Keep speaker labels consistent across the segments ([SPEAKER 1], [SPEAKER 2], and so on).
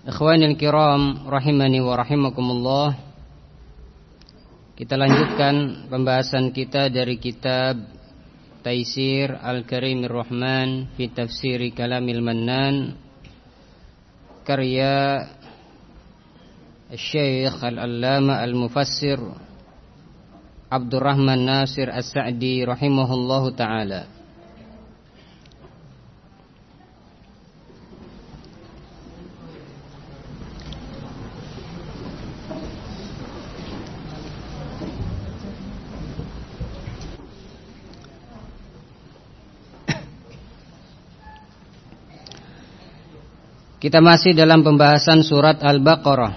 [SPEAKER 1] Ikhwanil kiram rahimani wa rahimakumullah. Kita lanjutkan pembahasan kita dari kitab Taisir Al-Karimir Rahman fi Tafsiri Kalamil Mannan karya Syekh Al-Allama Al-Mufassir Abdurrahman Nasir As-Sa'di rahimahullahu taala Kita masih dalam pembahasan surat Al-Baqarah.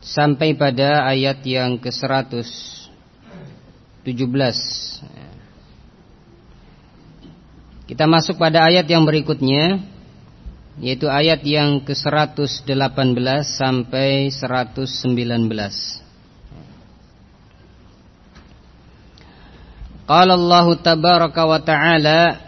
[SPEAKER 1] Sampai pada ayat yang ke-117 Kita masuk pada ayat yang berikutnya Yaitu ayat yang ke-118 sampai 119 Qala Allah tabaraka wa ta'ala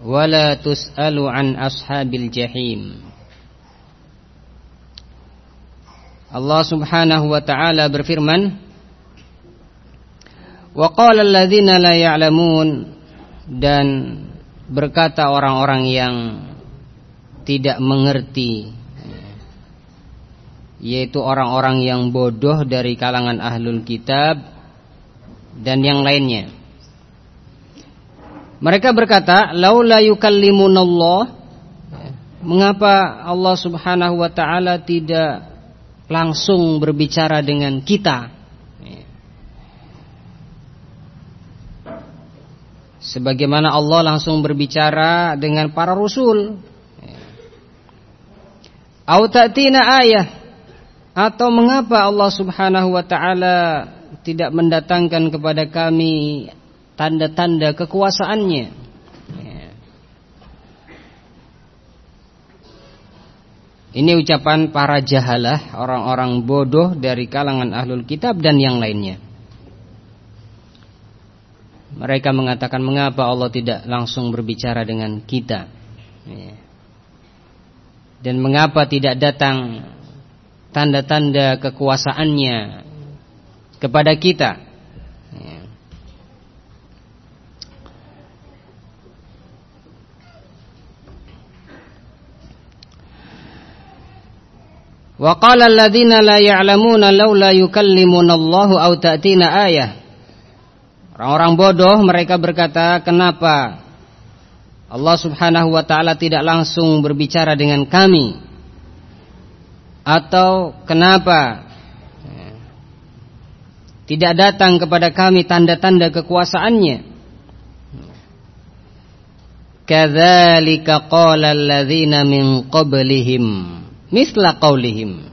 [SPEAKER 1] Wala tus'alu an ashabil jahim. Allah Subhanahu wa taala berfirman Wa qala alladziina la ya'lamun dan berkata orang-orang yang tidak mengerti yaitu orang-orang yang bodoh dari kalangan ahlul kitab dan yang lainnya mereka berkata, "Laula yukallimunallah" Mengapa Allah Subhanahu wa taala tidak langsung berbicara dengan kita? Sebagaimana Allah langsung berbicara dengan para rasul. Au ta'tina ayah atau mengapa Allah Subhanahu wa taala tidak mendatangkan kepada kami tanda-tanda kekuasaannya. Ya. Ini ucapan para jahalah, orang-orang bodoh dari kalangan ahlul kitab dan yang lainnya. Mereka mengatakan mengapa Allah tidak langsung berbicara dengan kita. Dan mengapa tidak datang tanda-tanda kekuasaannya kepada kita. Wa qala alladziina la ya'lamuna laula yukallimuna Allahu aw ta'tina. Orang-orang bodoh mereka berkata, "Kenapa Allah Subhanahu wa taala tidak langsung berbicara dengan kami?" Atau kenapa tidak datang kepada kami tanda-tanda kekuasaannya? Kadzalika qala alladziina min qablihim misla qaulihim.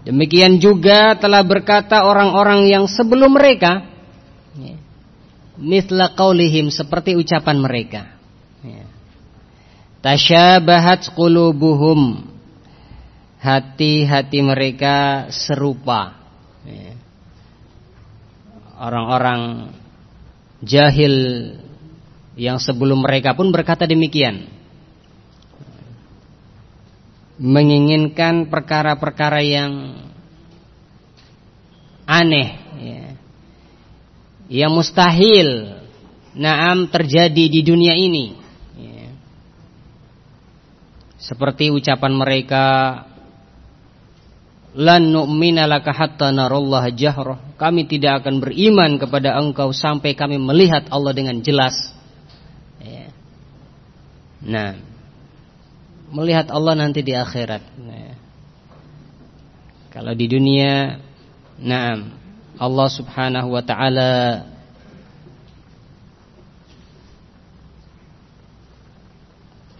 [SPEAKER 1] Demikian juga telah berkata orang-orang yang sebelum mereka ya, misla qaulihim seperti ucapan mereka. Ya. Tasyabahat qulubuhum. Hati-hati mereka serupa. Ya. Orang-orang jahil yang sebelum mereka pun berkata demikian menginginkan perkara-perkara yang aneh ya. yang mustahil naam terjadi di dunia ini seperti ucapan mereka lan nu'mina laka hatta jahrah kami tidak akan beriman kepada engkau sampai kami melihat Allah dengan jelas ya. nah melihat Allah nanti di akhirat. Nah. kalau di dunia nah Allah subhanahu wa ta'ala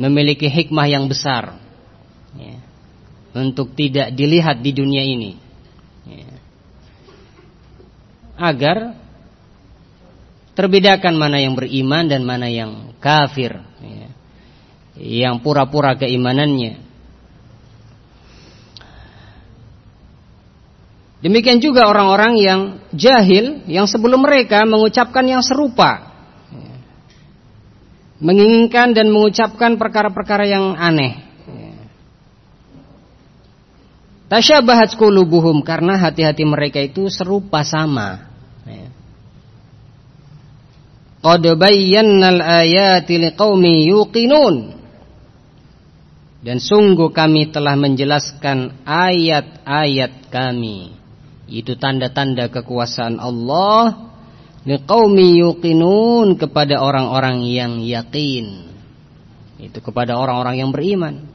[SPEAKER 1] memiliki hikmah yang besar ya, untuk tidak dilihat di dunia ini ya, agar terbedakan mana yang beriman dan mana yang kafir yang pura-pura keimanannya Demikian juga orang-orang yang jahil yang sebelum mereka mengucapkan yang serupa menginginkan dan mengucapkan perkara-perkara yang aneh. Tasyabahat qulubuhum karena hati-hati mereka itu serupa sama. Qad bayyana al-ayati liqaumi yuqinun. Dan sungguh kami telah menjelaskan ayat-ayat kami. Itu tanda-tanda kekuasaan Allah. Liqaumi yuqinun kepada orang-orang yang yakin. Itu kepada orang-orang yang beriman.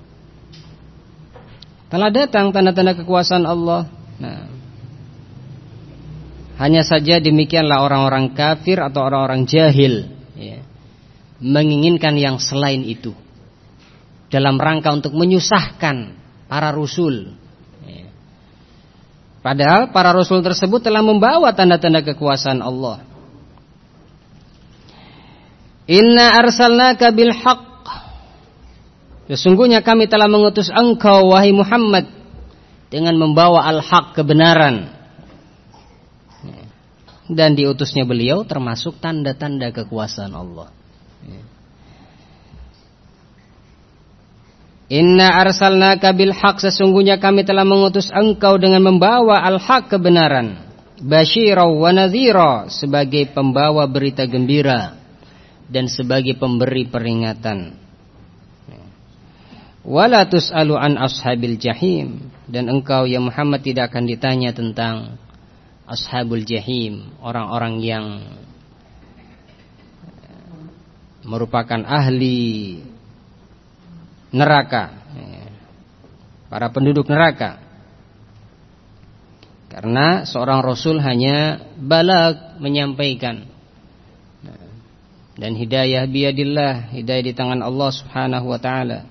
[SPEAKER 1] Telah datang tanda-tanda kekuasaan Allah. Nah. Hanya saja demikianlah orang-orang kafir atau orang-orang jahil ya, menginginkan yang selain itu dalam rangka untuk menyusahkan para rasul ya. Padahal para rasul tersebut telah membawa tanda-tanda kekuasaan Allah Inna arsalnaka bil haqq. Sesungguhnya kami telah mengutus engkau wahai Muhammad dengan membawa al-haq kebenaran. Dan diutusnya beliau termasuk tanda-tanda kekuasaan Allah. Inna arsalnaka bil haq sesungguhnya kami telah mengutus engkau dengan membawa al-haq kebenaran. Basyira wa nadhira sebagai pembawa berita gembira dan sebagai pemberi peringatan. Wala tus'alu an ashabil jahim dan engkau ya Muhammad tidak akan ditanya tentang ashabul jahim, orang-orang yang merupakan ahli neraka, para penduduk neraka. Karena seorang rasul hanya balag menyampaikan dan hidayah biadillah, hidayah di tangan Allah Subhanahu wa taala.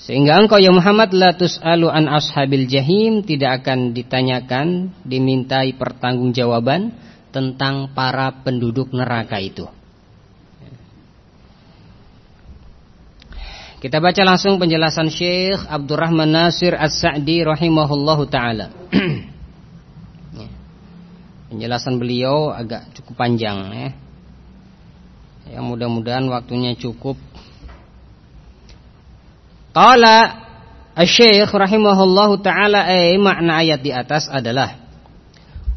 [SPEAKER 1] Sehingga engkau ya Muhammad la tus'alu an ashabil jahim tidak akan ditanyakan, dimintai pertanggungjawaban tentang para penduduk neraka itu. Kita baca langsung penjelasan Syekh Abdurrahman Nasir As-Sa'di rahimahullahu taala. Penjelasan beliau agak cukup panjang ya. Ya mudah-mudahan waktunya cukup. Qala Asy-Syaikh rahimahullahu taala eh makna ayat di atas adalah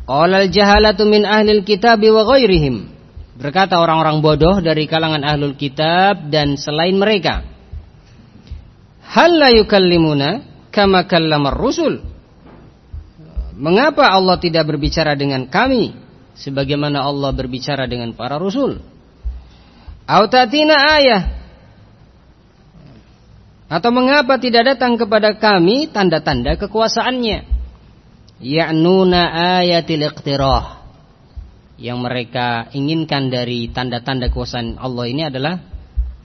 [SPEAKER 1] Qala al-jahalatu min ahlil kitab wa ghairihim. Berkata orang-orang bodoh dari kalangan ahlul kitab dan selain mereka. Hal la yukallimuna kama kallamar rusul. Mengapa Allah tidak berbicara dengan kami sebagaimana Allah berbicara dengan para rasul? Autatina ayah Atau mengapa tidak datang kepada kami Tanda-tanda kekuasaannya Ya'nuna ayatil iqtirah Yang mereka inginkan dari tanda-tanda kekuasaan Allah ini adalah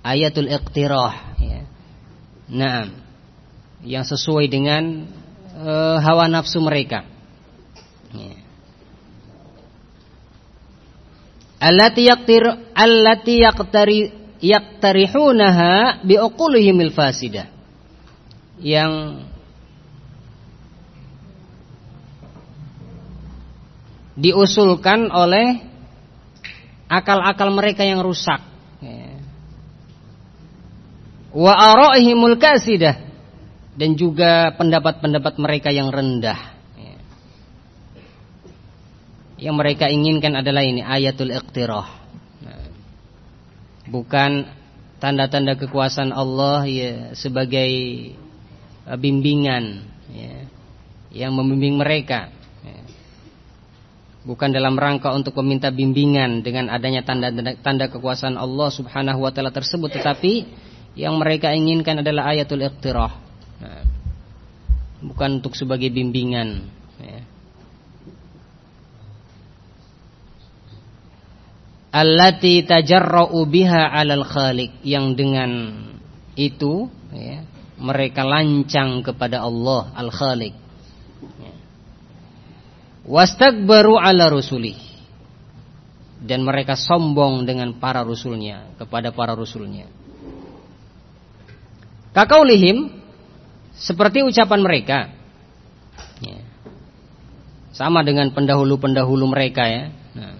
[SPEAKER 1] Ayatul iqtirah ya. Nah Yang sesuai dengan uh, Hawa nafsu mereka. Ya. Allati yaqtir allati yaqtari yaqtarihunaha biuqulihimil fasidah yang diusulkan oleh akal-akal mereka yang rusak wa ara'ihimul kasidah dan juga pendapat-pendapat mereka yang rendah yang mereka inginkan adalah ini ayatul iqtirah. Bukan tanda-tanda kekuasaan Allah ya sebagai uh, bimbingan ya, yang membimbing mereka ya. bukan dalam rangka untuk meminta bimbingan dengan adanya tanda-tanda tanda kekuasaan Allah Subhanahu wa taala tersebut tetapi yang mereka inginkan adalah ayatul iqtirah. Nah, bukan untuk sebagai bimbingan ya. allati tajarra'u biha 'alal khaliq. Yang dengan itu ya, mereka lancang kepada Allah al-khaliq ya. wastakbaru 'ala rusuli dan mereka sombong dengan para rasulnya kepada para rasulnya kakaulihim seperti ucapan mereka. Ya. sama dengan pendahulu-pendahulu mereka ya. Nah.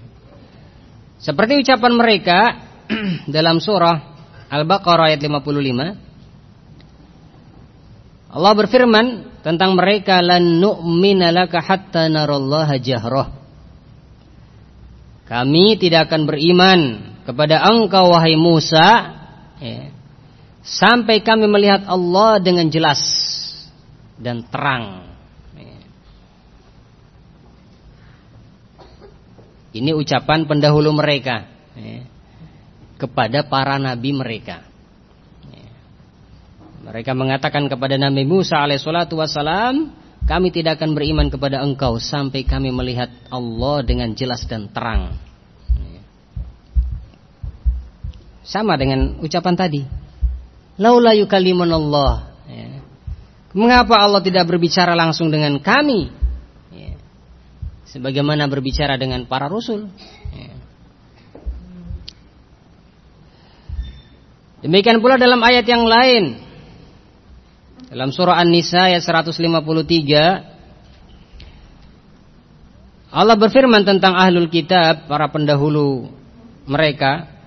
[SPEAKER 1] Seperti ucapan mereka dalam surah Al-Baqarah ayat 55 Allah berfirman tentang mereka lan nu'mina laka hatta narallaha jahrah Kami tidak akan beriman kepada engkau wahai Musa ya, sampai kami melihat Allah dengan jelas dan terang Ini ucapan pendahulu mereka ya, kepada para nabi mereka. Mereka mengatakan kepada Nabi Musa alaihissalatu wassalam, kami tidak akan beriman kepada engkau sampai kami melihat Allah dengan jelas dan terang. Sama dengan ucapan tadi. Laula yukallimun Allah. Ya. Mengapa Allah tidak berbicara langsung dengan kami? sebagaimana berbicara dengan para rasul. Ya. Demikian pula dalam ayat yang lain. Dalam surah An-Nisa ayat 153 Allah berfirman tentang ahlul kitab, para pendahulu mereka.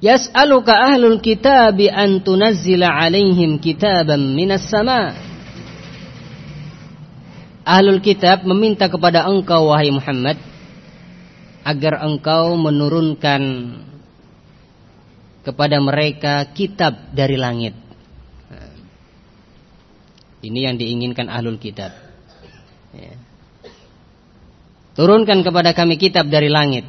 [SPEAKER 1] Yas'aluka ahlul kitab an tunazzila alaihim kitaban minas sama' Ahlul kitab meminta kepada engkau wahai Muhammad agar engkau menurunkan kepada mereka kitab dari langit. Ini yang diinginkan ahlul kitab. Ya. Turunkan kepada kami kitab dari langit.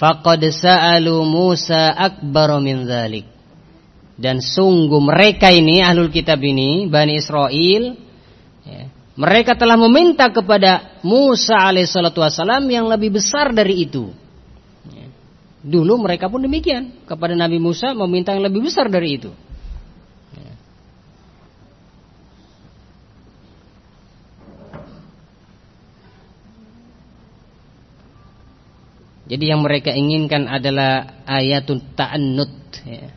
[SPEAKER 1] Faqad sa'alu Musa akbar min dzalik. Dan sungguh mereka ini ahlul kitab ini Bani Israel Ya. Mereka telah meminta kepada Musa alaihissalatu wassalam yang lebih besar dari itu. Ya. Dulu mereka pun demikian kepada Nabi Musa meminta yang lebih besar dari itu. Jadi yang mereka inginkan adalah ayatun ta'annut ya.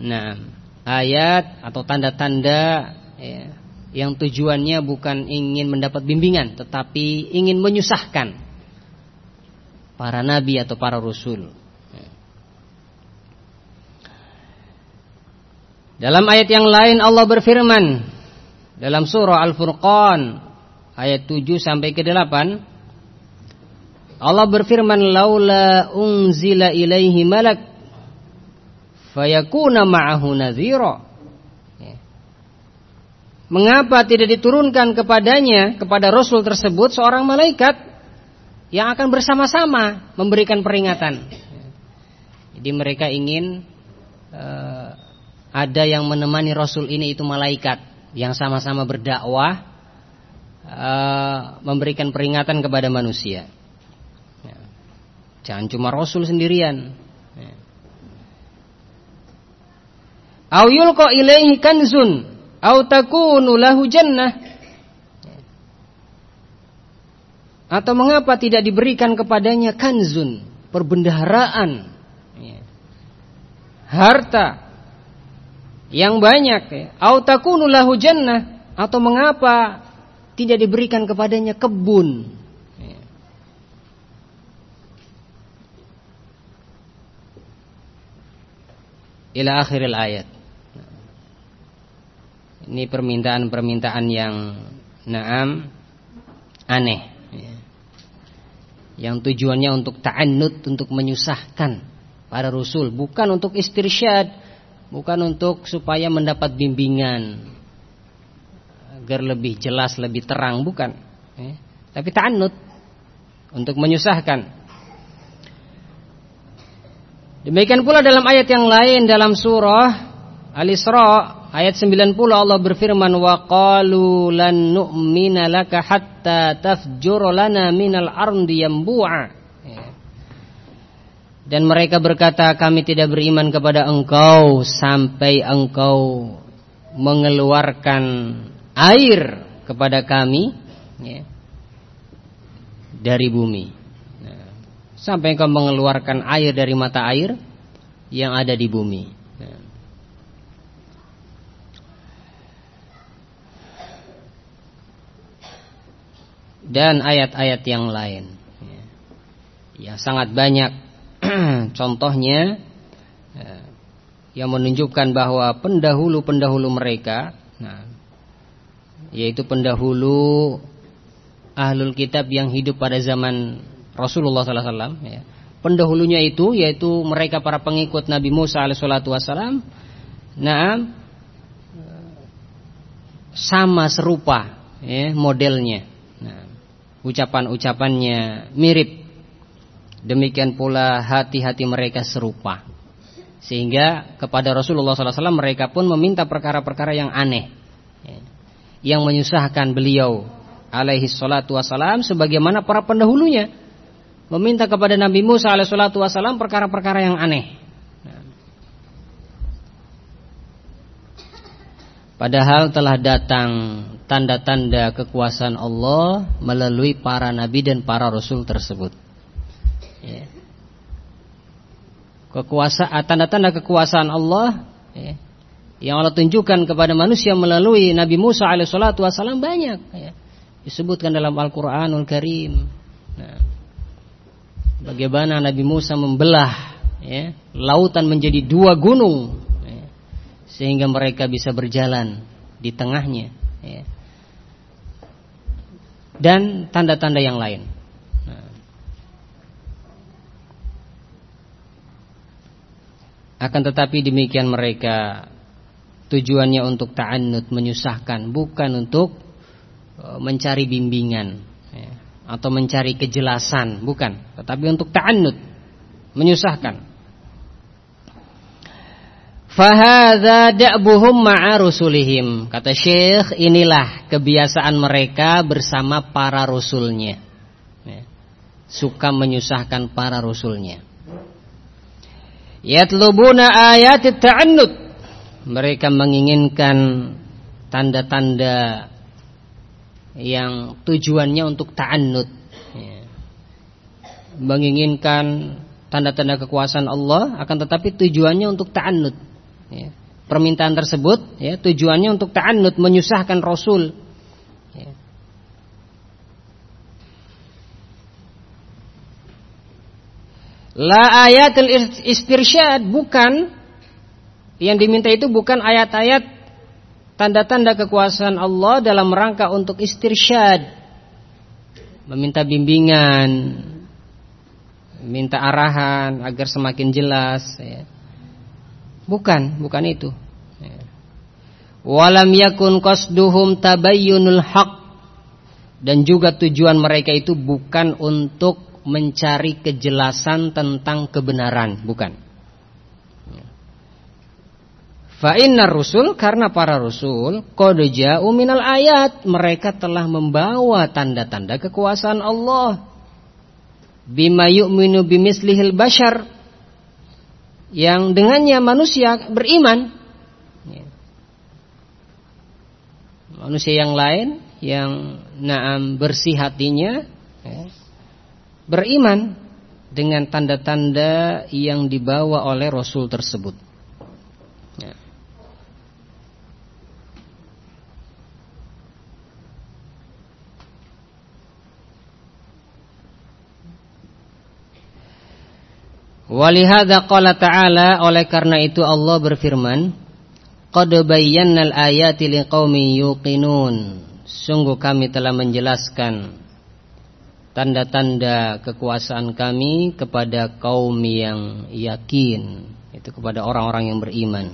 [SPEAKER 1] Nah, ayat atau tanda-tanda ya, yang tujuannya bukan ingin mendapat bimbingan tetapi ingin menyusahkan para nabi atau para rasul. Dalam ayat yang lain Allah berfirman dalam surah Al-Furqan ayat 7 sampai ke 8 Allah berfirman laula unzila ilaihi malak fayakuna ma'ahu nadhira Mengapa tidak diturunkan kepadanya kepada Rasul tersebut seorang malaikat yang akan bersama-sama memberikan peringatan? Jadi mereka ingin uh, ada yang menemani Rasul ini itu malaikat yang sama-sama berdakwah uh, memberikan peringatan kepada manusia. Jangan cuma Rasul sendirian. Ya. Au yulqa ilaihi kanzun au takunu lahu jannah atau mengapa tidak diberikan kepadanya kanzun perbendaharaan harta yang banyak ya. au takunu lahu jannah atau mengapa tidak diberikan kepadanya kebun ila akhiril ayat. Ini permintaan-permintaan yang naam aneh. yang tujuannya untuk ta'annud untuk menyusahkan para rasul. Bukan untuk istirsyad bukan untuk supaya mendapat bimbingan agar lebih jelas lebih terang bukan. Eh, tapi ta'annud untuk menyusahkan demikian pula dalam ayat yang lain dalam surah Al-Isra Ayat 90 Allah berfirman wa qalu lan nu'mina laka hatta tafjur lana minal ardi yanbu'a. Ya. Dan mereka berkata kami tidak beriman kepada engkau sampai engkau mengeluarkan air kepada kami ya, dari bumi. Sampai engkau mengeluarkan air dari mata air yang ada di bumi. dan ayat-ayat yang lain. Ya, sangat banyak contohnya ya, yang menunjukkan bahwa pendahulu-pendahulu mereka, nah, yaitu pendahulu ahlul kitab yang hidup pada zaman Rasulullah SAW, ya, pendahulunya itu yaitu mereka para pengikut Nabi Musa alaihissalam, nah, sama serupa ya, modelnya ucapan-ucapannya mirip. Demikian pula hati-hati mereka serupa. Sehingga kepada Rasulullah SAW mereka pun meminta perkara-perkara yang aneh. Ya, yang menyusahkan beliau alaihi salatu wassalam sebagaimana para pendahulunya meminta kepada Nabi Musa alaihi salatu wassalam perkara-perkara yang aneh. Padahal telah datang tanda-tanda kekuasaan Allah melalui para nabi dan para rasul tersebut. Ya. Kekuasaan tanda-tanda kekuasaan Allah ya, yang Allah tunjukkan kepada manusia melalui Nabi Musa alaihissalatu wassalam banyak ya, disebutkan dalam Al-Qur'anul Karim. Bagaimana Nabi Musa membelah ya, lautan menjadi dua gunung sehingga mereka bisa berjalan di tengahnya ya. dan tanda-tanda yang lain nah. akan tetapi demikian mereka tujuannya untuk ta'annud menyusahkan bukan untuk e, mencari bimbingan ya, atau mencari kejelasan bukan. Tetapi untuk ta'annud menyusahkan. Fahadha da'buhum ma'a rusulihim. Kata Syekh inilah kebiasaan mereka bersama para rasulnya ya. Suka menyusahkan para rasulnya Yatlubuna ayat ta'annud. Mereka menginginkan tanda-tanda yang tujuannya untuk ta'annud ya. Menginginkan tanda-tanda kekuasaan Allah akan tetapi tujuannya untuk ta'annud ya, permintaan tersebut ya, tujuannya untuk ta'annud menyusahkan Rasul ya. La ayatul istirsyad bukan yang diminta itu bukan ayat-ayat tanda-tanda kekuasaan Allah dalam rangka untuk istirsyad meminta bimbingan minta arahan agar semakin jelas ya. Bukan, bukan itu. Walam yakun qasduhum tabayyunul haq dan juga tujuan mereka itu bukan untuk mencari kejelasan tentang kebenaran, bukan. Fa innar rusul karena para rasul qad ja'u minal ayat mereka telah membawa tanda-tanda kekuasaan Allah bima yu'minu bimislihil bashar yang dengannya manusia beriman. Ya. Manusia yang lain yang naam bersih hatinya ya, beriman dengan tanda-tanda yang dibawa oleh Rasul tersebut. Ya. Walihada qala ta'ala oleh karena itu Allah berfirman Qad bayyannal ayati liqaumin yuqinun. Sungguh kami telah menjelaskan tanda-tanda kekuasaan kami kepada kaum yang yakin itu kepada orang-orang yang beriman.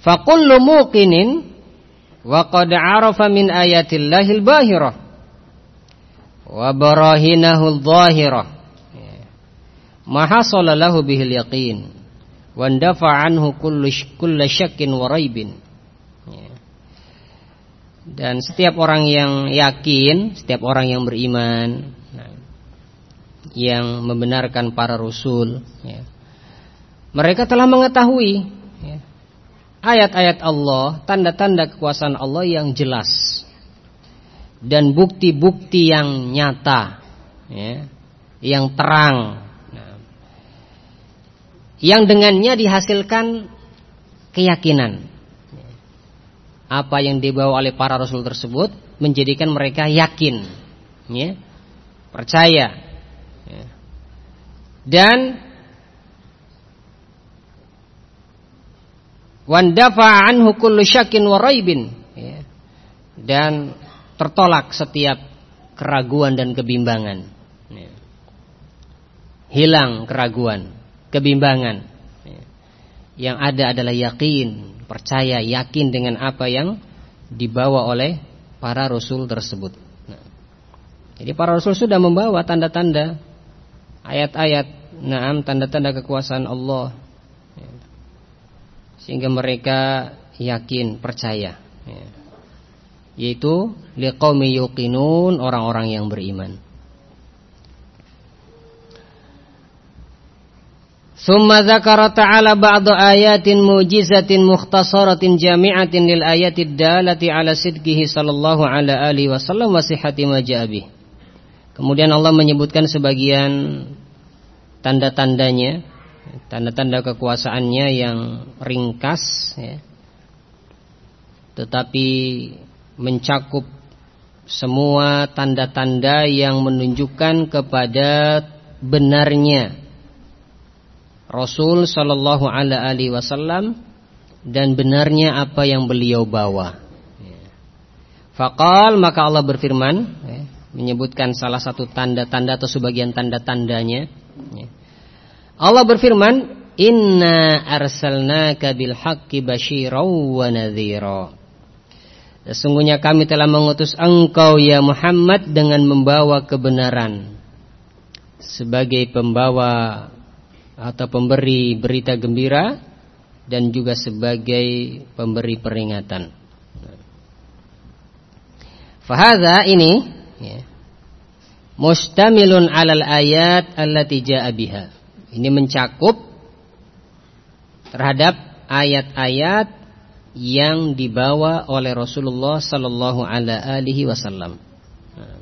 [SPEAKER 1] Fakullu muqinin wa qad arafa min ayatillahil bahirah wa barahinahu dhahirah ma hasala lahu bihil yaqin. Wa ndafa anhu kullu kullu syakkin wa raibin. Dan setiap orang yang yakin, setiap orang yang beriman, yang membenarkan para rasul, ya, mereka telah mengetahui ya, ayat-ayat Allah, tanda-tanda kekuasaan Allah yang jelas dan bukti-bukti yang nyata, ya, yang terang, nah, yang dengannya dihasilkan keyakinan. Apa yang dibawa oleh para rasul tersebut menjadikan mereka yakin, ya, percaya, ya. dan wandafa anhu syakin wa raibin, ya, dan tertolak setiap keraguan dan kebimbangan, ya. hilang keraguan, kebimbangan, ya. yang ada adalah yakin percaya, yakin dengan apa yang dibawa oleh para rasul tersebut. Nah, jadi para rasul sudah membawa tanda-tanda ayat-ayat, naam tanda-tanda kekuasaan Allah. Sehingga mereka yakin, percaya. Yaitu liqaumi yuqinun orang-orang yang beriman. Thumma dzakara ta'ala ba'd ayatin mujizatin mukhtasaratin jami'atin lil ayatid dalati ala sidqihi sallallahu ala alihi wasallam wa sihhati ma Kemudian Allah menyebutkan sebagian tanda-tandanya, tanda-tanda kekuasaannya yang ringkas ya. Tetapi mencakup semua tanda-tanda yang menunjukkan kepada benarnya Rasul Shallallahu Alaihi Wasallam dan benarnya apa yang beliau bawa. Fakal maka Allah berfirman ya, menyebutkan salah satu tanda-tanda atau sebagian tanda-tandanya. Ya. Allah berfirman, Inna arsalnaka bil haqqi wa nadhira. Sesungguhnya kami telah mengutus engkau ya Muhammad dengan membawa kebenaran sebagai pembawa atau pemberi berita gembira dan juga sebagai pemberi peringatan. Fahadha ini ya, mustamilun alal ayat allati ja'a biha. Ini mencakup terhadap ayat-ayat yang dibawa oleh Rasulullah sallallahu alaihi wasallam. Nah,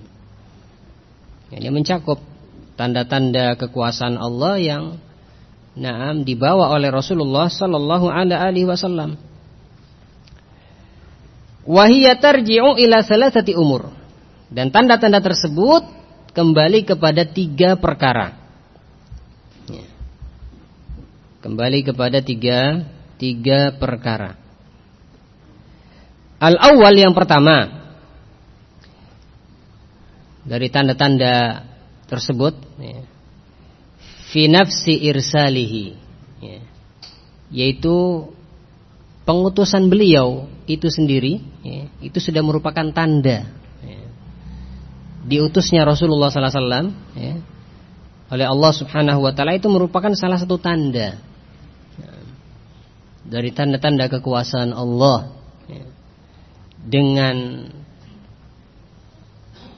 [SPEAKER 1] ini mencakup tanda-tanda kekuasaan Allah yang Naam dibawa oleh Rasulullah sallallahu alaihi wasallam. Wahia tarji'u ila salasati umur. Dan tanda-tanda tersebut kembali kepada tiga perkara. Ya. Kembali kepada tiga tiga perkara. Al awal yang pertama dari tanda-tanda tersebut ya, irsalihi ya. yaitu pengutusan beliau itu sendiri ya, itu sudah merupakan tanda ya. diutusnya Rasulullah sallallahu alaihi wasallam oleh Allah Subhanahu wa taala itu merupakan salah satu tanda dari tanda-tanda kekuasaan Allah dengan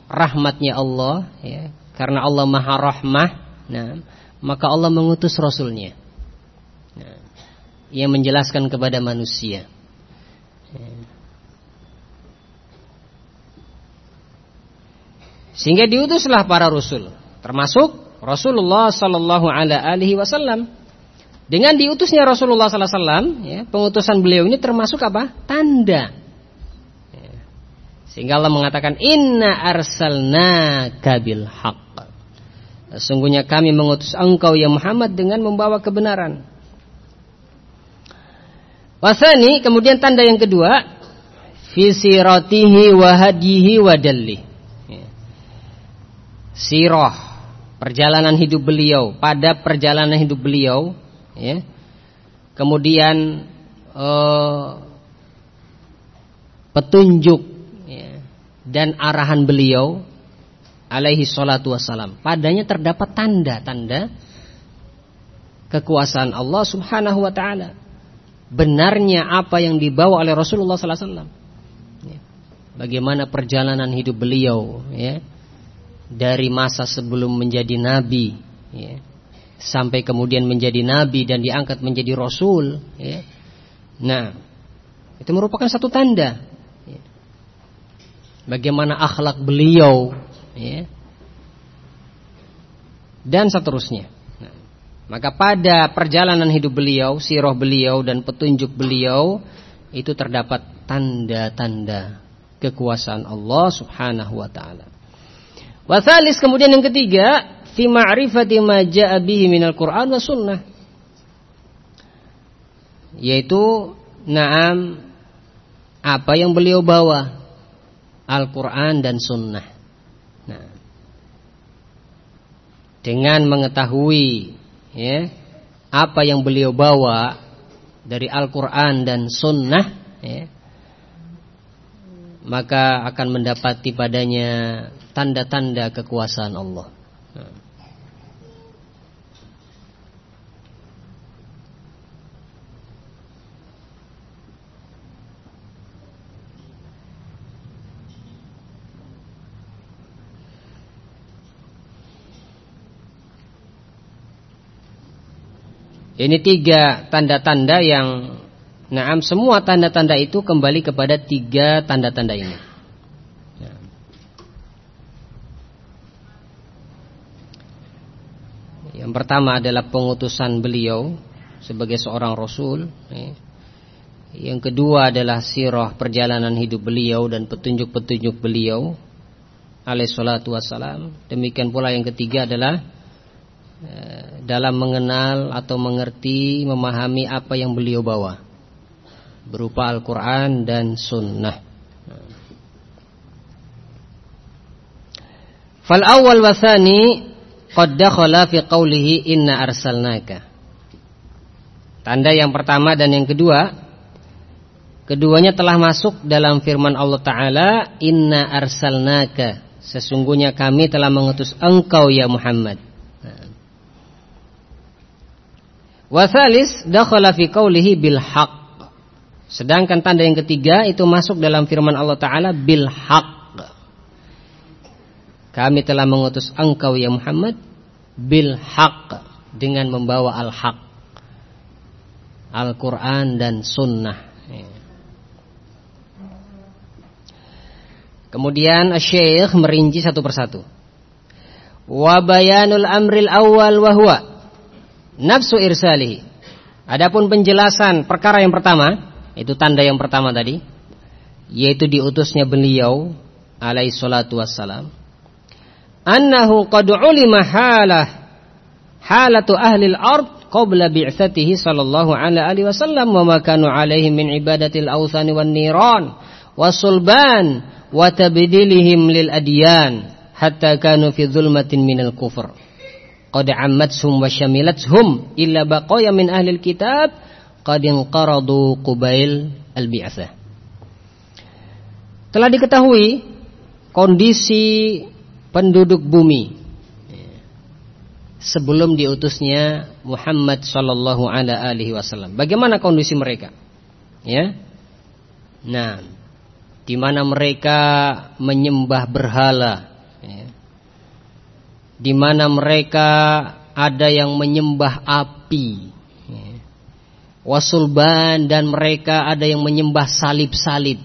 [SPEAKER 1] rahmatnya Allah ya, karena Allah Maha Rahmah nah maka Allah mengutus Rasulnya nah, yang menjelaskan kepada manusia. Sehingga diutuslah para rasul, termasuk Rasulullah Sallallahu Alaihi Wasallam. Dengan diutusnya Rasulullah Sallallahu Alaihi Wasallam, ya, pengutusan beliau ini termasuk apa? Tanda. Sehingga Allah mengatakan Inna arsalna kabil haq. Sesungguhnya kami mengutus engkau ya Muhammad dengan membawa kebenaran. Wasani kemudian tanda yang kedua fi siratihi wa hadihi wa dalli. Ya. Sirah perjalanan hidup beliau, pada perjalanan hidup beliau ya. Kemudian uh, petunjuk dan arahan beliau alaihi salatu wassalam. Padanya terdapat tanda-tanda kekuasaan Allah subhanahu wa ta'ala. Benarnya apa yang dibawa oleh Rasulullah sallallahu alaihi wasallam bagaimana perjalanan hidup beliau ya dari masa sebelum menjadi nabi ya sampai kemudian menjadi nabi dan diangkat menjadi rasul ya nah itu merupakan satu tanda ya. Bagaimana akhlak beliau ya dan seterusnya nah, maka pada perjalanan hidup beliau sirah beliau dan petunjuk beliau itu terdapat tanda-tanda kekuasaan Allah Subhanahu wa taala. Wasalis kemudian yang ketiga, fi ma'rifati ma ja'a bihi minal Qur'an wa sunnah. Yaitu na'am apa yang beliau bawa Al-Qur'an dan sunnah. Nah, dengan mengetahui ya apa yang beliau bawa dari Al-Qur'an dan sunnah ya, maka akan mendapati padanya tanda-tanda kekuasaan Allah. Ini tiga tanda-tanda yang Nah, semua tanda-tanda itu kembali kepada tiga tanda-tanda ini. Ya. Yang pertama adalah pengutusan beliau sebagai seorang rasul. Ya. Yang kedua adalah sirah perjalanan hidup beliau dan petunjuk-petunjuk beliau alaih salatu wassalam. Demikian pula yang ketiga adalah dalam mengenal atau mengerti, memahami apa yang beliau bawa berupa Al-Quran dan Sunnah. Fal awal wasani qad dakhala fi qawlihi inna arsalnaka. Tanda yang pertama dan yang kedua Keduanya telah masuk dalam firman Allah Ta'ala Inna arsalnaka Sesungguhnya kami telah mengutus engkau ya Muhammad Wasalis dakhala fi qawlihi bil haq Sedangkan tanda yang ketiga itu masuk dalam firman Allah Ta'ala bil haq. Kami telah mengutus engkau ya Muhammad bil haq dengan membawa al haq. Al-Quran dan sunnah. Kemudian Syekh merinci satu persatu. Wa bayanul amril awal wahwa nafsu irsalihi. Adapun penjelasan perkara yang pertama itu tanda yang pertama tadi Yaitu diutusnya beliau Alaihi salatu wassalam Annahu qad ulima halah Halatu ahli al-ard Qabla bi'thatihi sallallahu alaihi wasallam Wa makanu alaihi min ibadatil awthani wan niran Wasulban Wa tabdilihim lil adyan Hatta kanu fi zulmatin minal kufr Qad ammatshum wa syamilatshum Illa baqaya min ahli kitab qad inqaradu qubail al-bi'tsah. Telah diketahui kondisi penduduk bumi sebelum diutusnya Muhammad sallallahu alaihi wasallam. Bagaimana kondisi mereka? Ya. Nah, di mana mereka menyembah berhala. Di mana mereka ada yang menyembah api, wasulban dan mereka ada yang menyembah salib-salib.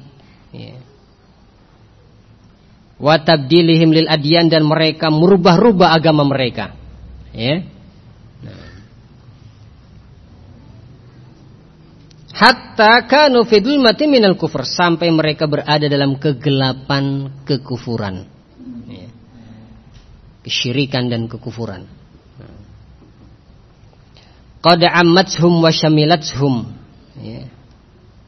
[SPEAKER 1] Watabdilihim lil adyan dan mereka merubah-rubah agama mereka. Ya. Hatta kanu fi mati minal kufur sampai mereka berada dalam kegelapan kekufuran. Kesyirikan dan kekufuran. Qad ammatshum wa syamilatshum. Ya.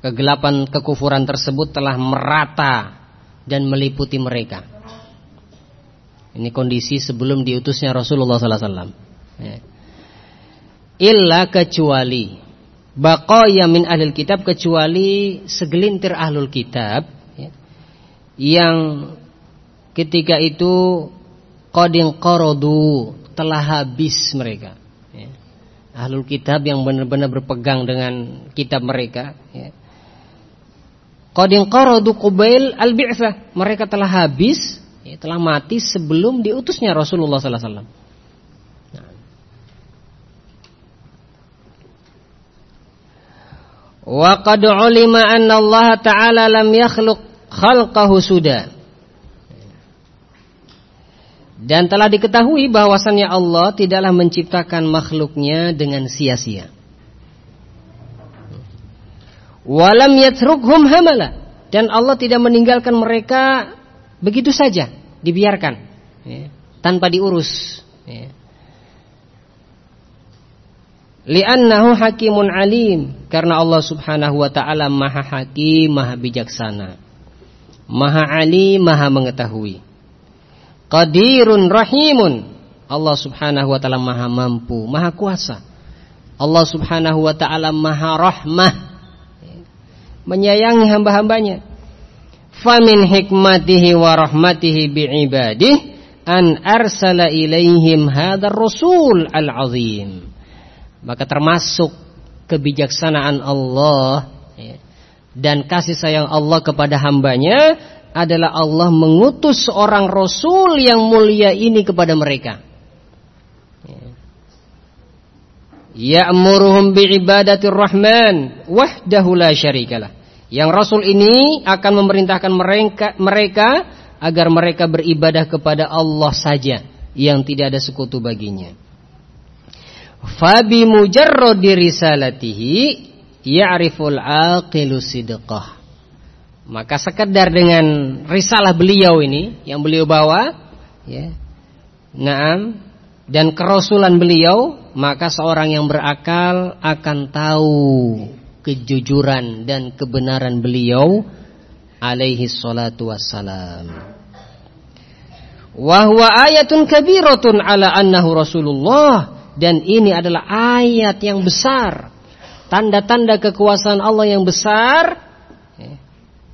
[SPEAKER 1] kegelapan kekufuran tersebut telah merata dan meliputi mereka. Ini kondisi sebelum diutusnya Rasulullah sallallahu alaihi wasallam. Ya. Illa kecuali baqaya min ahlul kitab kecuali segelintir ahlul kitab ya, yang ketika itu qadin qaradu telah habis mereka. Ya. Ahlul kitab yang benar-benar berpegang dengan kitab mereka ya. Qadin qaradu qubail al-bi'tsah. Mereka telah habis ya, telah mati sebelum diutusnya Rasulullah sallallahu alaihi wasallam. Wa qad ulima anna Allah Ta'ala lam yakhluq khalqahu suda. Dan telah diketahui bahwasannya Allah tidaklah menciptakan makhluknya dengan sia-sia. Walam yatrukhum hamala. Dan Allah tidak meninggalkan mereka begitu saja dibiarkan ya, tanpa diurus ya. li'annahu hakimun alim karena Allah Subhanahu wa taala Maha Hakim, Maha bijaksana. Maha Ali, Maha mengetahui. Qadirun Rahimun. Allah Subhanahu wa taala Maha mampu, Maha kuasa. Allah Subhanahu wa taala Maha rahmah. Menyayangi hamba-hambanya famin hikmatihi wa rahmatihi bi'ibadih an arsala ilaihim hadar rasul al-azim maka termasuk kebijaksanaan Allah ya, dan kasih sayang Allah kepada hambanya adalah Allah mengutus seorang rasul yang mulia ini kepada mereka ya. ya'muruhum bi'ibadatir rahman wahdahu la syarikalah yang Rasul ini akan memerintahkan mereka, mereka agar mereka beribadah kepada Allah saja yang tidak ada sekutu baginya. Fabi mujarradi risalatihi ya'riful aqilu sidqah. Maka sekedar dengan risalah beliau ini yang beliau bawa ya. Naam dan kerasulan beliau maka seorang yang berakal akan tahu kejujuran dan kebenaran beliau alaihi salatu wassalam. Wahwa ayatun kabiratun ala annahu Rasulullah dan ini adalah ayat yang besar, tanda-tanda kekuasaan Allah yang besar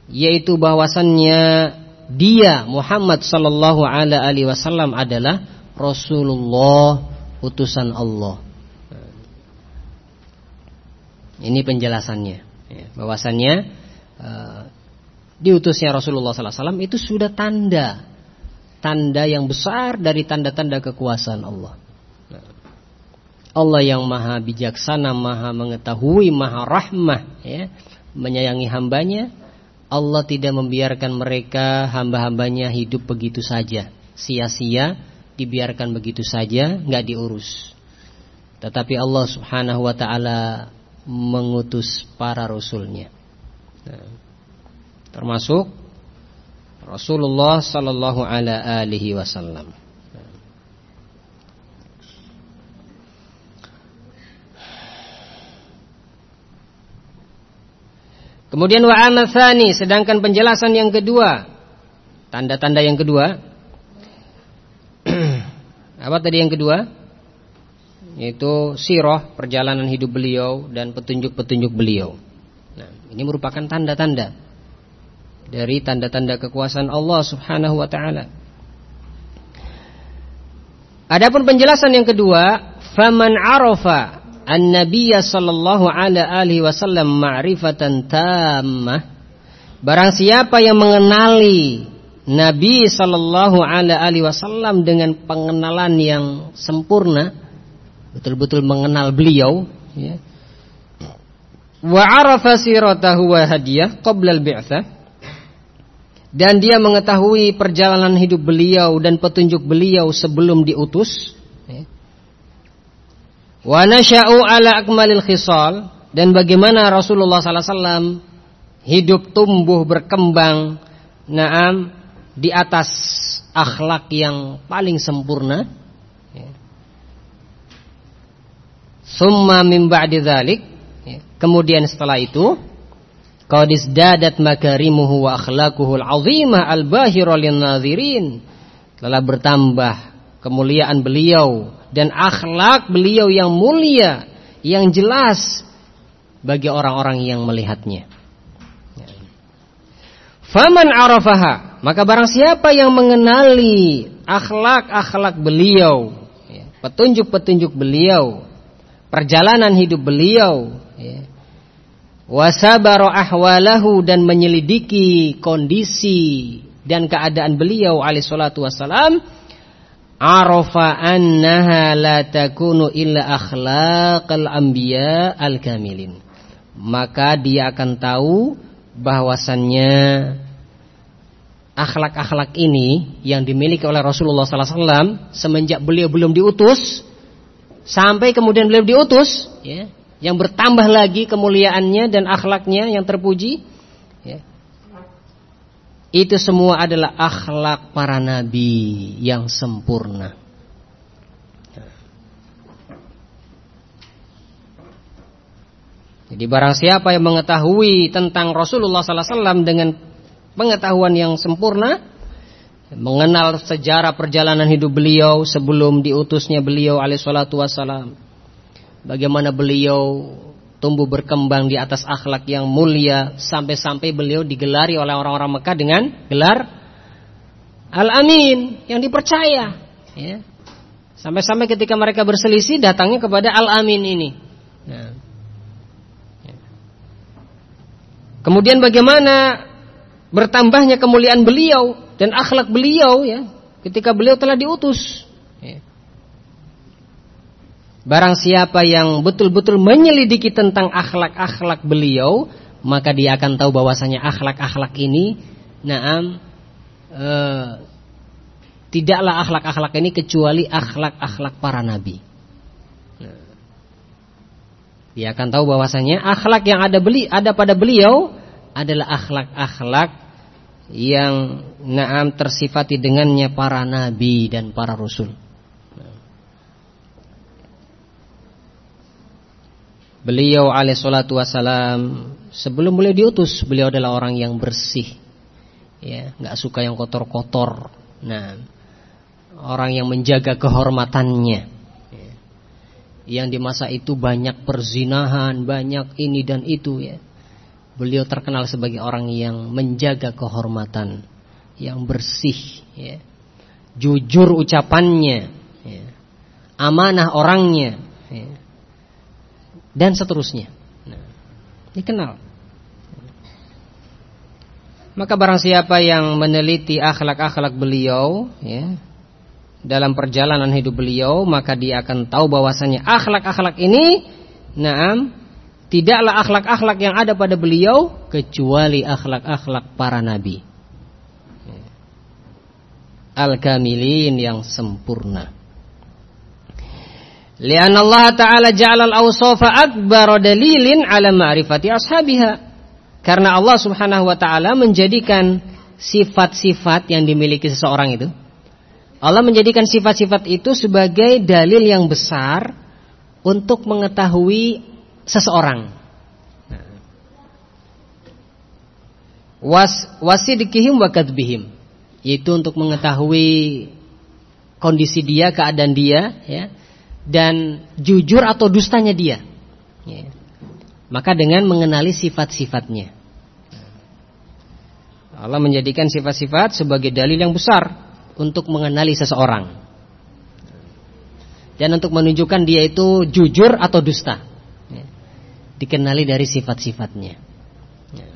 [SPEAKER 1] yaitu bahwasannya dia Muhammad sallallahu alaihi wasallam adalah Rasulullah utusan Allah. Ini penjelasannya. Ya, bahwasannya uh, diutusnya Rasulullah SAW itu sudah tanda, tanda yang besar dari tanda-tanda kekuasaan Allah. Allah yang maha bijaksana, maha mengetahui, maha rahmah, ya, menyayangi hambanya. Allah tidak membiarkan mereka hamba-hambanya hidup begitu saja, sia-sia, dibiarkan begitu saja, nggak diurus. Tetapi Allah Subhanahu Wa Taala mengutus para rasulnya. Nah, termasuk Rasulullah sallallahu alaihi wasallam. Kemudian wa amathani sedangkan penjelasan yang kedua, tanda-tanda yang kedua. Apa tadi yang kedua? yaitu sirah perjalanan hidup beliau dan petunjuk-petunjuk beliau. Nah, ini merupakan tanda-tanda dari tanda-tanda kekuasaan Allah Subhanahu wa taala. Adapun penjelasan yang kedua, faman arafa an-nabiy sallallahu alaihi wasallam ma'rifatan tammah Barang siapa yang mengenali Nabi sallallahu alaihi wasallam dengan pengenalan yang sempurna betul-betul mengenal beliau ya. Wa arafa siratahu wa hadiyah qabla al-bi'tsah dan dia mengetahui perjalanan hidup beliau dan petunjuk beliau sebelum diutus ya. Wa nasha'u ala akmalil khisal. Dan bagaimana Rasulullah sallallahu alaihi wasallam hidup tumbuh berkembang naam di atas akhlak yang paling sempurna. Summa min ba'di dzalik ya. Kemudian setelah itu qad isdadat makarimuhu wa akhlaquhu al-'azimah al-bahira lin-nadhirin. Telah bertambah kemuliaan beliau dan akhlak beliau yang mulia yang jelas bagi orang-orang yang melihatnya. Faman arafaha, maka barang siapa yang mengenali akhlak-akhlak beliau, ya, petunjuk-petunjuk beliau, perjalanan hidup beliau, ya, wasabaro ahwalahu dan menyelidiki kondisi dan keadaan beliau alaihi salatu wassalam, arafa annaha la takunu illa akhlaqal anbiya al-kamilin. Maka dia akan tahu bahwasannya akhlak-akhlak ini yang dimiliki oleh Rasulullah SAW semenjak beliau belum diutus sampai kemudian beliau diutus, ya, yang bertambah lagi kemuliaannya dan akhlaknya yang terpuji, ya, itu semua adalah akhlak para nabi yang sempurna. Jadi barang siapa yang mengetahui tentang Rasulullah SAW dengan pengetahuan yang sempurna, mengenal sejarah perjalanan hidup beliau sebelum diutusnya beliau alaihissalatu wassalam, bagaimana beliau tumbuh berkembang di atas akhlak yang mulia sampai-sampai beliau digelari oleh orang-orang Mekah dengan gelar Al-Amin yang dipercaya, ya. Sampai-sampai ketika mereka berselisih datangnya kepada Al-Amin ini. Nah, Kemudian bagaimana bertambahnya kemuliaan beliau dan akhlak beliau ya ketika beliau telah diutus. Barang siapa yang betul-betul menyelidiki tentang akhlak-akhlak beliau, maka dia akan tahu bahwasanya akhlak-akhlak ini, naam, e, tidaklah akhlak-akhlak ini kecuali akhlak-akhlak para nabi. Dia akan tahu bahwasanya akhlak yang ada beli ada pada beliau adalah akhlak-akhlak yang naam tersifati dengannya para nabi dan para rasul. Beliau alaihi salatu wasalam sebelum beliau diutus beliau adalah orang yang bersih. Ya, nggak suka yang kotor-kotor. Nah, orang yang menjaga kehormatannya yang di masa itu banyak perzinahan, banyak ini dan itu ya. Beliau terkenal sebagai orang yang menjaga kehormatan, yang bersih ya. Jujur ucapannya, ya. amanah orangnya ya. Dan seterusnya. Nah, dikenal. Maka barang siapa yang meneliti akhlak-akhlak beliau ya, dalam perjalanan hidup beliau maka dia akan tahu bahwasanya akhlak-akhlak ini naam tidaklah akhlak-akhlak yang ada pada beliau kecuali akhlak-akhlak para nabi al-kamilin yang sempurna Lian Allah Ta'ala ja'ala al-awsafa akbar dalilin ala ma'rifati ashabiha. Karena Allah Subhanahu wa taala menjadikan sifat-sifat yang dimiliki seseorang itu Allah menjadikan sifat-sifat itu sebagai dalil yang besar untuk mengetahui seseorang. Was wasidikihim wa kadbihim yaitu untuk mengetahui kondisi dia, keadaan dia, ya, dan jujur atau dustanya dia. Ya. Maka dengan mengenali sifat-sifatnya. Allah menjadikan sifat-sifat sebagai dalil yang besar untuk mengenali seseorang dan untuk menunjukkan dia itu jujur atau dusta ya. dikenali dari sifat-sifatnya ya.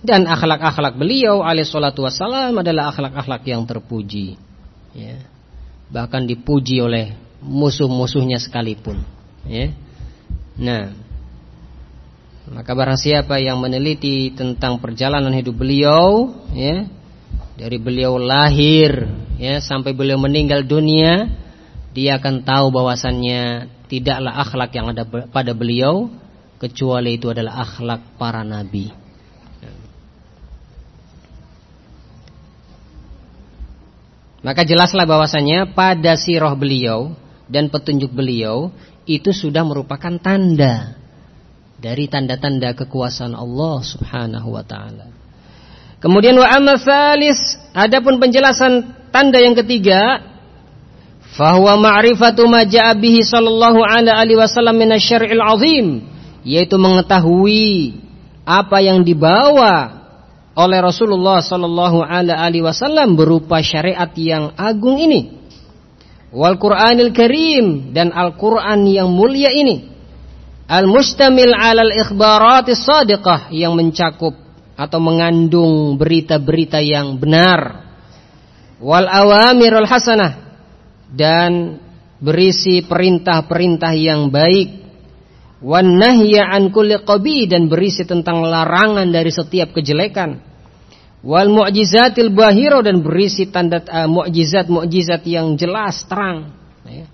[SPEAKER 1] Dan akhlak-akhlak beliau alaihissalatu wassalam adalah akhlak-akhlak yang terpuji ya. bahkan dipuji oleh musuh-musuhnya sekalipun ya. nah maka barang siapa yang meneliti tentang perjalanan hidup beliau, ya, dari beliau lahir, ya, sampai beliau meninggal dunia, dia akan tahu bahwasannya tidaklah akhlak yang ada pada beliau kecuali itu adalah akhlak para nabi. Maka jelaslah bahwasanya pada sirah beliau dan petunjuk beliau itu sudah merupakan tanda dari tanda-tanda kekuasaan Allah Subhanahu wa taala. Kemudian wa amma tsalis, adapun penjelasan tanda yang ketiga, fahuwa ma'rifatu ma ja'a bihi sallallahu alaihi wasallam min asy-syar'il 'azim, yaitu mengetahui apa yang dibawa oleh Rasulullah sallallahu alaihi wasallam berupa syariat yang agung ini. Wal Qur'anil Karim dan Al-Qur'an yang mulia ini. Al-mustamil 'alal ikhbaratis shadiqah yang mencakup atau mengandung berita-berita yang benar wal awamirul hasanah dan berisi perintah-perintah yang baik wan nahya an kulli qabi dan berisi tentang larangan dari setiap kejelekan wal mu'jizatil bahiro dan berisi tanda uh, mukjizat-mukjizat yang jelas terang ya.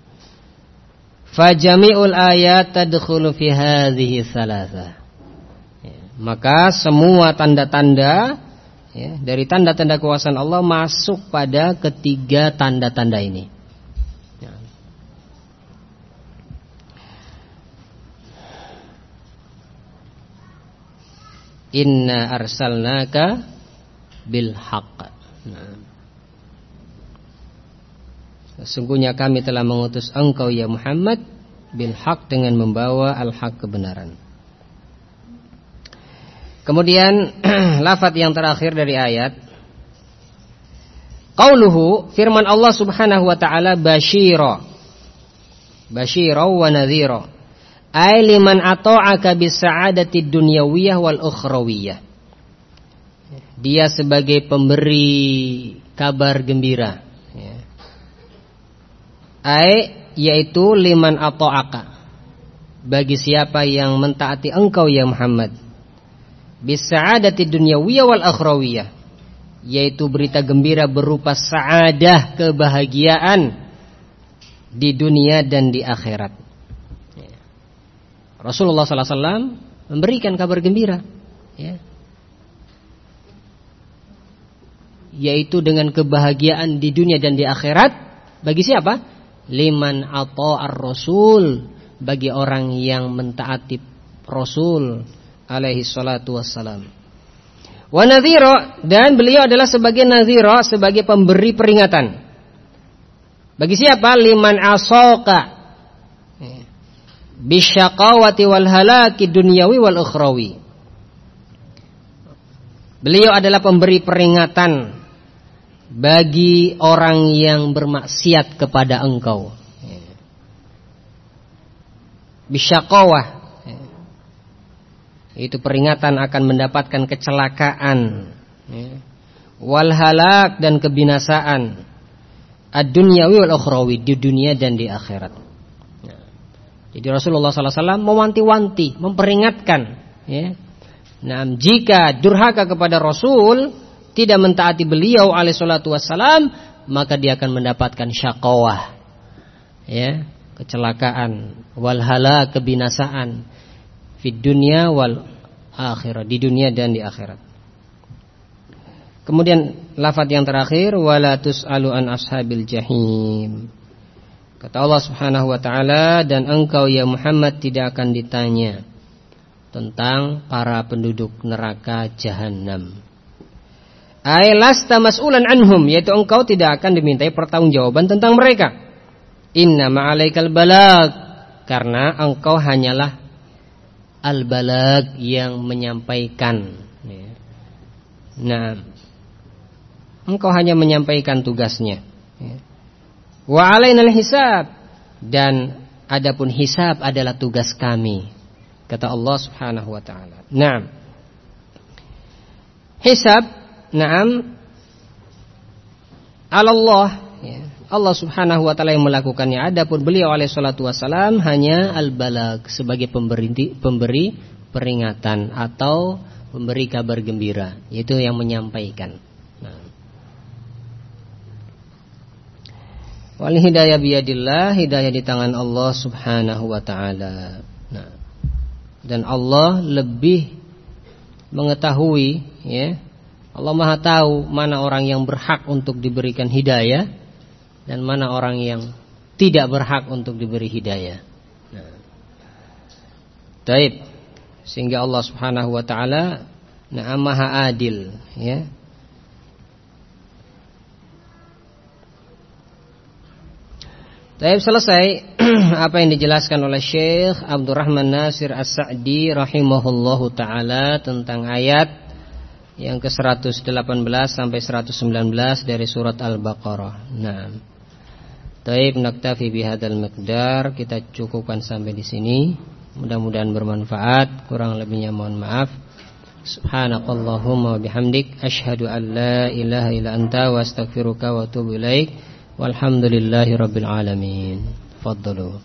[SPEAKER 1] Fajami'ul ayat tadkhulu fi hadhihi thalatha maka semua tanda-tanda ya, dari tanda-tanda kekuasaan Allah masuk pada ketiga tanda-tanda ini. Ya. Inna arsalnaka bil haqq. Sesungguhnya kami telah mengutus engkau ya Muhammad bil haq dengan membawa al-haq kebenaran. Kemudian lafaz yang terakhir dari ayat Qauluhu firman Allah Subhanahu wa taala basyira basyira wa nadhira ay liman ata'aka bis sa'adati dunyawiyah wal ukhrawiyah dia sebagai pemberi kabar gembira ya. ay yaitu liman ata'aka bagi siapa yang mentaati engkau ya Muhammad bisa'adati dunyawiyah wal akhrawiyah yaitu berita gembira berupa saadah kebahagiaan di dunia dan di akhirat. Rasulullah sallallahu alaihi wasallam memberikan kabar gembira ya. Yaitu dengan kebahagiaan di dunia dan di akhirat bagi siapa? Liman ata'ar rasul bagi orang yang mentaati Rasul alaihi salatu wassalam. Wa nadhira dan beliau adalah sebagai nadhira sebagai pemberi peringatan. Bagi siapa? Liman asaka bisyaqawati wal halaki dunyawi wal ukhrawi. Beliau adalah pemberi peringatan bagi orang yang bermaksiat kepada engkau. Bisyaqawah itu peringatan akan mendapatkan kecelakaan ya. wal halak dan kebinasaan ad-dunyawi wal ukhrawi di dunia dan di akhirat. Jadi Rasulullah SAW mewanti-wanti, memperingatkan. Ya. Nah, jika durhaka kepada Rasul tidak mentaati beliau alaihissalatu wassalam, maka dia akan mendapatkan syakawah, ya, kecelakaan, walhala kebinasaan di dunia wal akhirat di dunia dan di akhirat. Kemudian lafaz yang terakhir wala tusalu an ashabil jahim. Kata Allah Subhanahu wa taala dan engkau ya Muhammad tidak akan ditanya tentang para penduduk neraka jahanam. Ai lasta mas'ulan anhum yaitu engkau tidak akan dimintai pertanggungjawaban tentang mereka. Inna ma'alaikal balag karena engkau hanyalah al-balag yang menyampaikan. Ya. Nah, engkau hanya menyampaikan tugasnya. Ya. Wa alainal hisab dan adapun hisab adalah tugas kami. Kata Allah Subhanahu wa taala. Naam. Hisab, naam. Allah Allah Subhanahu wa taala yang melakukannya. Adapun beliau alaihi salatu wasalam hanya al-balag sebagai pemberi pemberi peringatan atau pemberi kabar gembira, yaitu yang menyampaikan. Nah. Wal hidayah biyadillah, hidayah di tangan Allah Subhanahu wa taala. Nah. Dan Allah lebih mengetahui ya. Allah Maha tahu mana orang yang berhak untuk diberikan hidayah
[SPEAKER 2] dan mana orang yang tidak berhak untuk diberi hidayah. Nah. Taib. Sehingga Allah Subhanahu wa taala nah Maha Adil, ya. Taib selesai apa yang dijelaskan oleh Syekh Abdurrahman Nasir As-Sa'di rahimahullahu taala tentang ayat yang ke-118 sampai 119 dari surat Al-Baqarah. Nah. Taib naktafi bihadzal miqdar, kita cukupkan sampai di sini. Mudah-mudahan bermanfaat, kurang lebihnya mohon maaf. Subhanakallahumma wa bihamdik asyhadu an la ilaha illa anta wa astaghfiruka wa atubu ilaik. Walhamdulillahi rabbil alamin. Faddalu.